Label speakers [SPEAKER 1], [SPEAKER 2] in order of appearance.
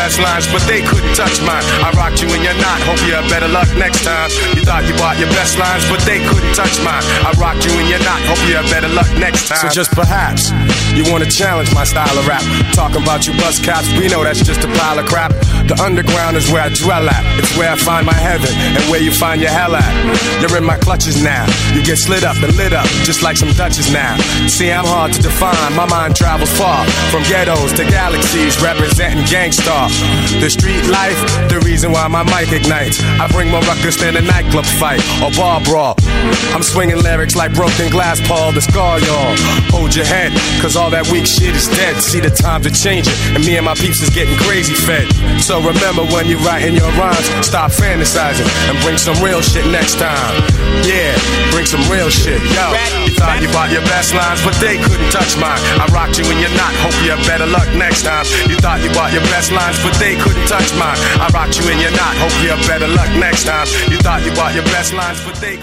[SPEAKER 1] Best lines, but they couldn't touch mine. I rocked you and you're not. Hope you have better luck next time. You thought you bought your best lines, but they couldn't touch mine. I rocked you and you're not. Hope you have better luck next time. So just perhaps you wanna challenge my style of rap. Talking about you bus cops, we know that's just a pile of crap. The underground is where I dwell at. It's where I find my heaven and where you find your hell at. You're in my clutches now. You get slid up and lit up, just like some duchess now. See, I'm hard to define. My mind travels far from ghettos to galaxies, representing Gang Starr. The street life, the reason why my mic ignites. I bring more ruckus than a nightclub fight or bar brawl. I'm swinging lyrics like broken glass, Paul, the scar, y'all. Hold your head, cause all that weak shit is dead. See, the times are changing, and me and my peeps is getting crazy fed. So remember when you're writing your rhymes, stop fantasizing and bring some real shit next time. Yeah, some real shit. Yo, you thought you bought your best lines, but they couldn't touch mine. I rocked you and you're not. Hope you have better luck next time. You thought you bought your best lines, but they couldn't touch mine. I rocked you and you're not. Hope you have better luck next time. You thought you bought your best lines, but they